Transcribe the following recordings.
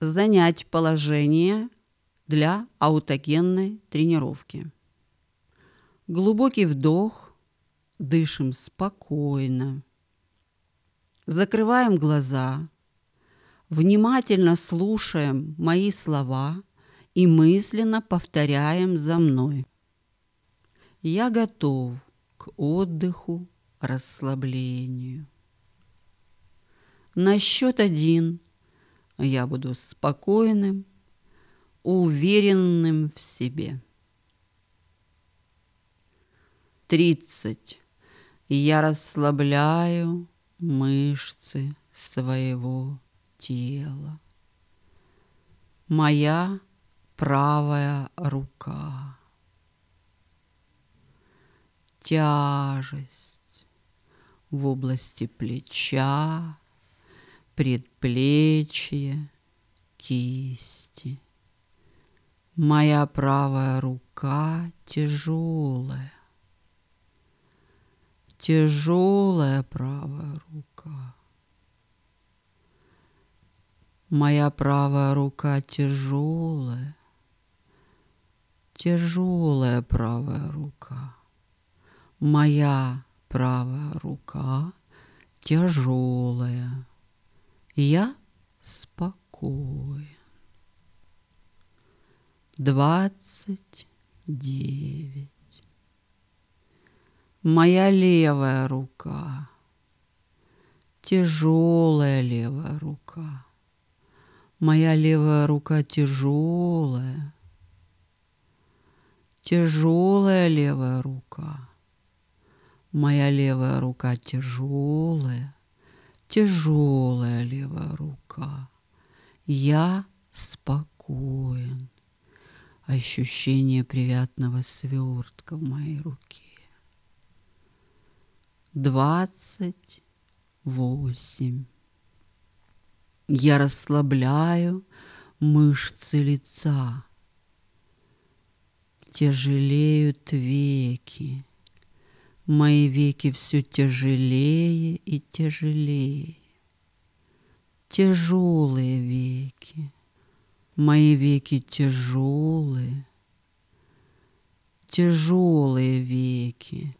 занять положение для аутогенной тренировки. Глубокий вдох, дышим спокойно. Закрываем глаза, внимательно слушаем мои слова и мысленно повторяем за мной. Я готов к отдыху, расслаблению. На счет один я буду спокойным, уверенным в себе. Тридцать. Я расслабляю мышцы своего тела. Моя правая рука. Тяжесть в области плеча, предплечья, кисти. Моя правая рука тяжелая. Тяжелая правая рука. Моя правая рука тяжелая. Тяжелая правая рука. Моя правая рука тяжелая. Я спокоен. Двадцать девять. Моя левая рука. Тяжелая левая рука. Моя левая рука тяжелая. Тяжелая левая рука. Моя левая рука тяжелая. Тяжелая левая рука. Я спокоен. Ощущение приятного свертка в моей руке. Двадцать восемь. Я расслабляю мышцы лица. Тяжелеют веки. Мои веки все тяжелее и тяжелее. Тяжелые веки. Мои веки тяжелые. Тяжелые веки.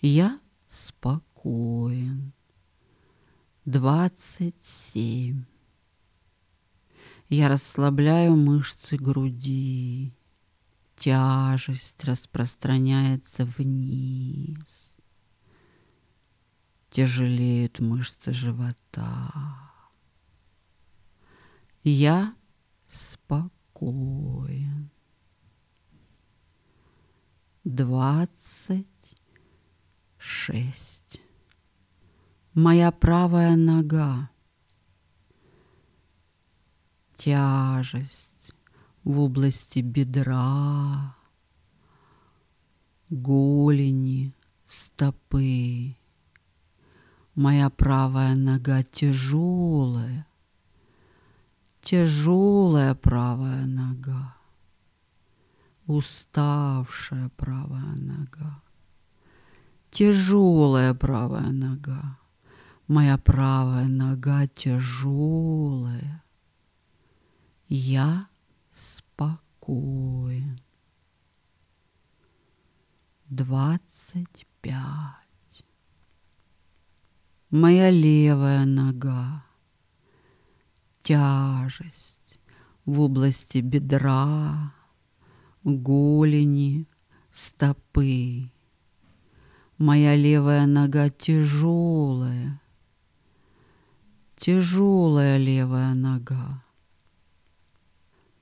Я спокоен. Двадцать семь. Я расслабляю мышцы груди. Тяжесть распространяется вниз. Тяжелеют мышцы живота. Я спокоен. Двадцать шесть. Моя правая нога. Тяжесть в области бедра, голени, стопы. Моя правая нога тяжелая, тяжелая правая нога, уставшая правая нога, тяжелая правая нога. Моя правая нога тяжелая. Я спокоен. Двадцать пять. Моя левая нога. Тяжесть в области бедра, голени, стопы. Моя левая нога тяжелая. Тяжелая левая нога.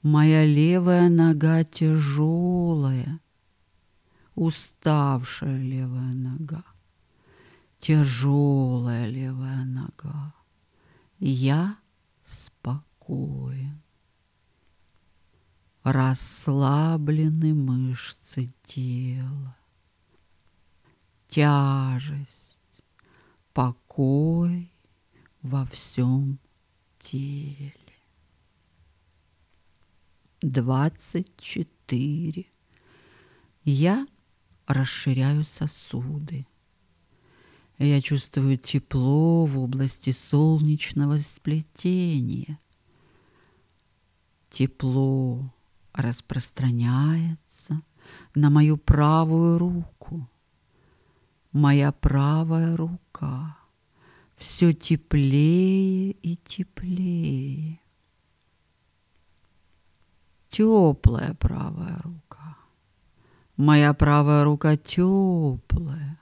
Моя левая нога тяжелая, уставшая левая нога, тяжелая левая нога. Я спокоен. Расслаблены мышцы тела, тяжесть, покой во всем теле двадцать четыре. Я расширяю сосуды. Я чувствую тепло в области солнечного сплетения. Тепло распространяется на мою правую руку. Моя правая рука все теплее и теплее. Теплая правая рука. Моя правая рука теплая.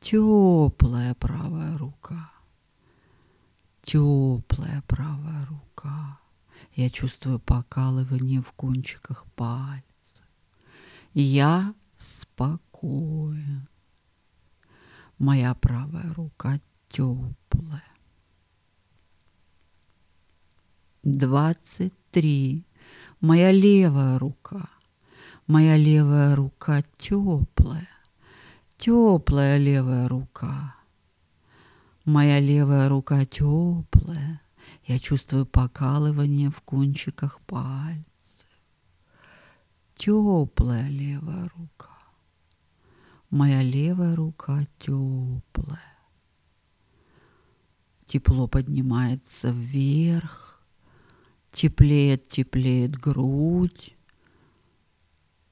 Теплая правая рука. Теплая правая рука. Я чувствую покалывание в кончиках пальцев. Я спокоен. Моя правая рука теплая. Двадцать три. Моя левая рука. Моя левая рука теплая. Теплая левая рука. Моя левая рука теплая. Я чувствую покалывание в кончиках пальцев. Теплая левая рука. Моя левая рука теплая. Тепло поднимается вверх. Теплеет, теплеет грудь,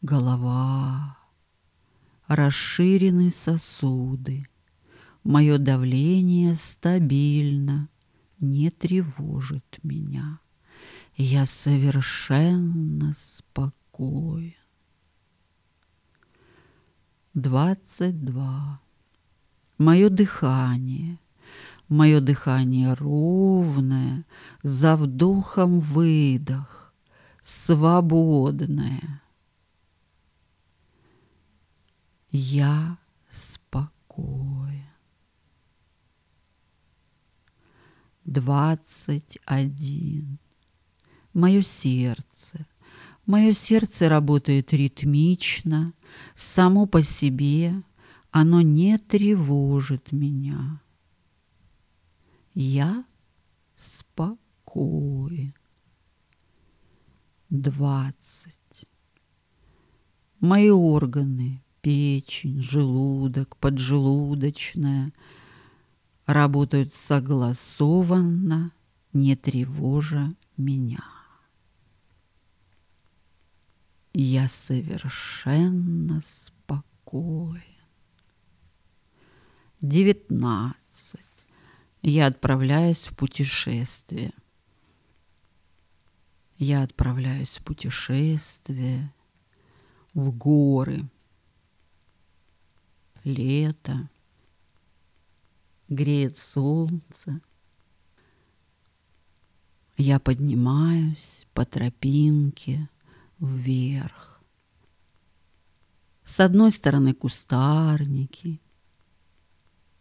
голова, расширены сосуды. Мое давление стабильно, не тревожит меня. Я совершенно спокоен. Двадцать два. Мое дыхание. Мое дыхание ровное, за вдохом выдох, свободное. Я спокоен. двадцать один. Мое сердце. Мое сердце работает ритмично, само по себе, оно не тревожит меня. Я спокоен. Двадцать. Мои органы, печень, желудок, поджелудочная – работают согласованно, не тревожа меня. Я совершенно спокоен. Девятнадцать. Я отправляюсь в путешествие. Я отправляюсь в путешествие в горы. Лето греет солнце. Я поднимаюсь по тропинке вверх. С одной стороны кустарники,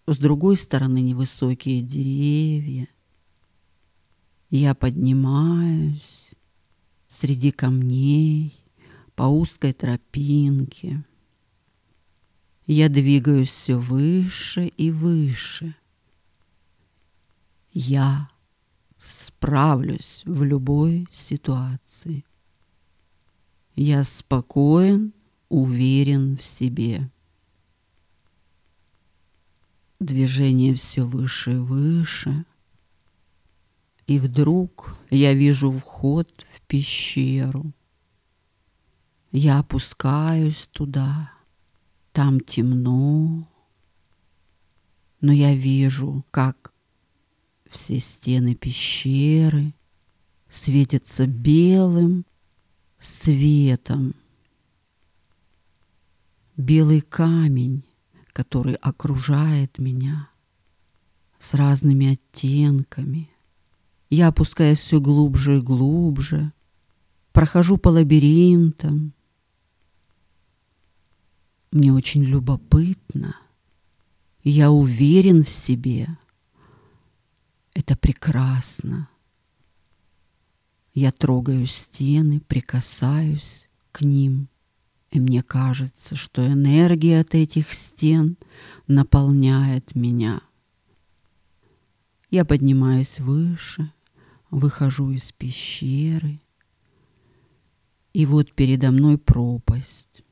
с другой стороны невысокие деревья. Я поднимаюсь среди камней по узкой тропинке. Я двигаюсь все выше и выше. Я справлюсь в любой ситуации. Я спокоен, уверен в себе. Движение все выше и выше. И вдруг я вижу вход в пещеру. Я опускаюсь туда. Там темно, но я вижу, как все стены пещеры светятся белым светом. Белый камень, который окружает меня с разными оттенками. Я опускаюсь все глубже и глубже, прохожу по лабиринтам, мне очень любопытно. Я уверен в себе. Это прекрасно. Я трогаю стены, прикасаюсь к ним. И мне кажется, что энергия от этих стен наполняет меня. Я поднимаюсь выше, выхожу из пещеры. И вот передо мной пропасть.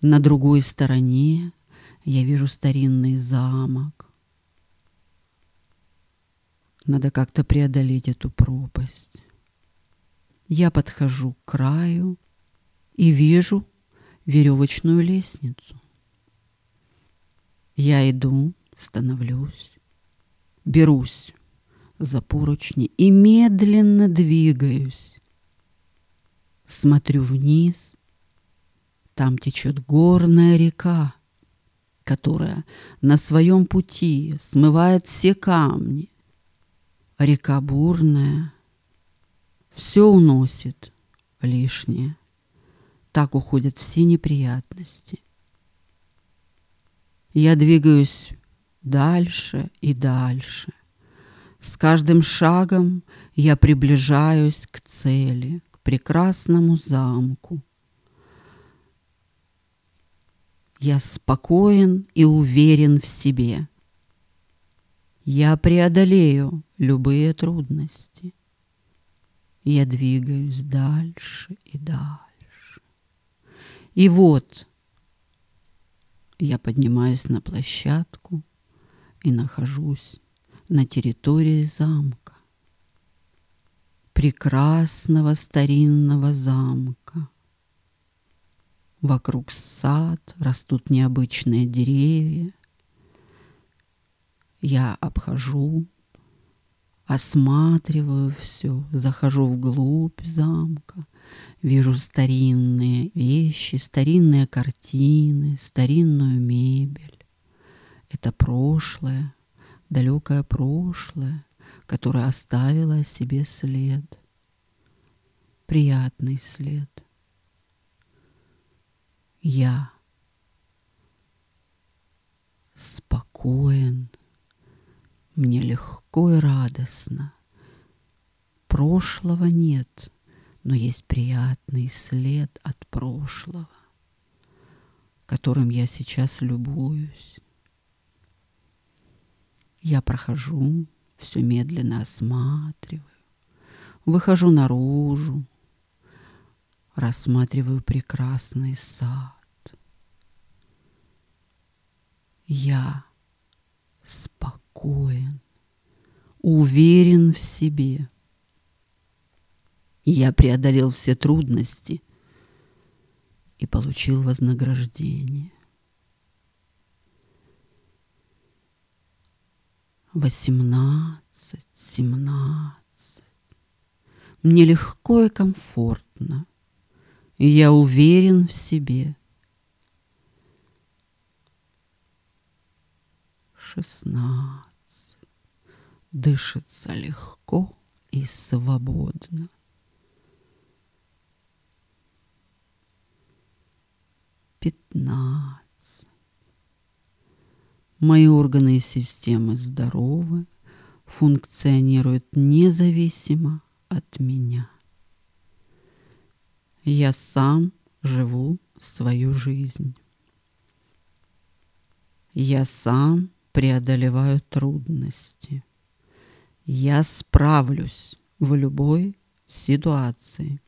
На другой стороне я вижу старинный замок. Надо как-то преодолеть эту пропасть. Я подхожу к краю и вижу веревочную лестницу. Я иду, становлюсь, берусь за поручни и медленно двигаюсь. Смотрю вниз, там течет горная река, которая на своем пути смывает все камни. Река бурная, все уносит лишнее. Так уходят все неприятности. Я двигаюсь дальше и дальше. С каждым шагом я приближаюсь к цели, к прекрасному замку. Я спокоен и уверен в себе. Я преодолею любые трудности. Я двигаюсь дальше и дальше. И вот я поднимаюсь на площадку и нахожусь на территории замка. Прекрасного старинного замка. Вокруг сад, растут необычные деревья. Я обхожу, осматриваю все, захожу вглубь замка, вижу старинные вещи, старинные картины, старинную мебель. Это прошлое, далекое прошлое, которое оставило о себе след. Приятный след. Я спокоен, мне легко и радостно. Прошлого нет, но есть приятный след от прошлого, которым я сейчас любуюсь. Я прохожу, все медленно осматриваю, выхожу наружу, рассматриваю прекрасный сад. Я спокоен, уверен в себе. Я преодолел все трудности и получил вознаграждение. Восемнадцать, семнадцать. Мне легко и комфортно. Я уверен в себе. Шестнадцать. Дышится легко и свободно. Пятнадцать. Мои органы и системы здоровы, функционируют независимо от меня. Я сам живу свою жизнь. Я сам преодолеваю трудности. Я справлюсь в любой ситуации.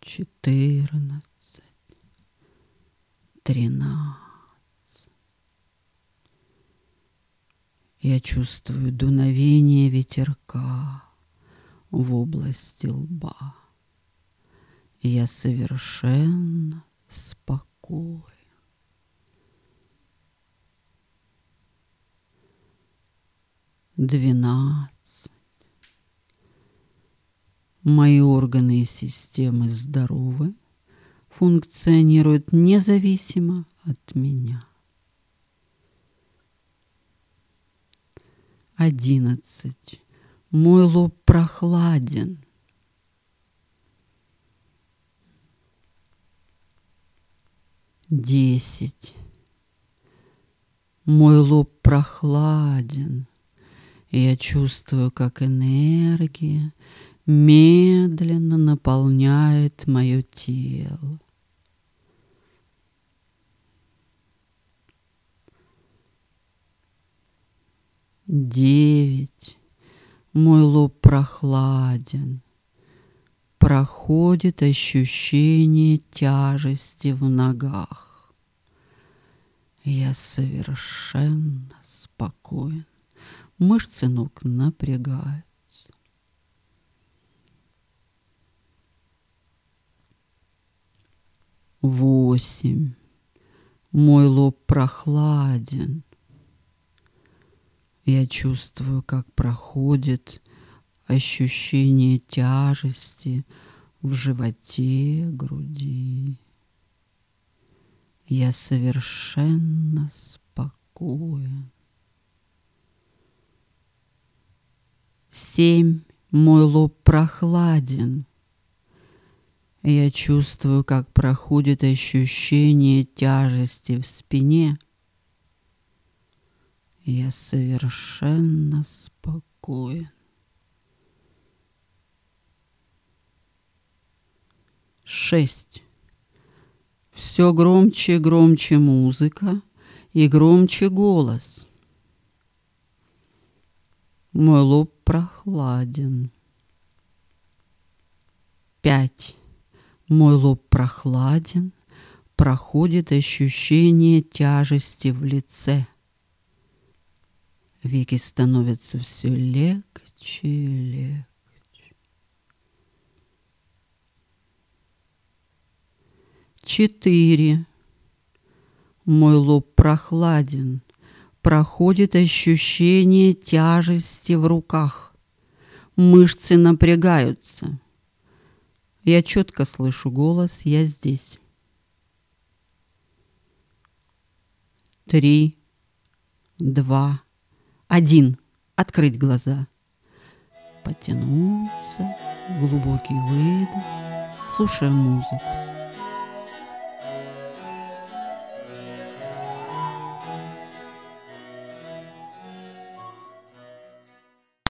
Четырнадцать, тринадцать. Я чувствую дуновение ветерка в области лба. Я совершенно спокоен. Двенадцать. Мои органы и системы здоровы, функционируют независимо от меня. Одиннадцать. Мой лоб прохладен. Десять. Мой лоб прохладен. Я чувствую, как энергия медленно наполняет мое тело. Девять. Мой лоб прохладен. Проходит ощущение тяжести в ногах. Я совершенно спокоен. Мышцы ног напрягаются. Восемь. Мой лоб прохладен. Я чувствую, как проходит ощущение тяжести в животе, груди. Я совершенно спокоен. Семь. Мой лоб прохладен. Я чувствую, как проходит ощущение тяжести в спине. Я совершенно спокоен. Шесть. Все громче и громче музыка и громче голос. Мой лоб прохладен. Пять. Мой лоб прохладен, проходит ощущение тяжести в лице. Веки становятся все легче и легче. Четыре. Мой лоб прохладен, проходит ощущение тяжести в руках. Мышцы напрягаются. Я четко слышу голос, я здесь. Три, два, один. Открыть глаза. Потянуться, глубокий выдох, слушая музыку.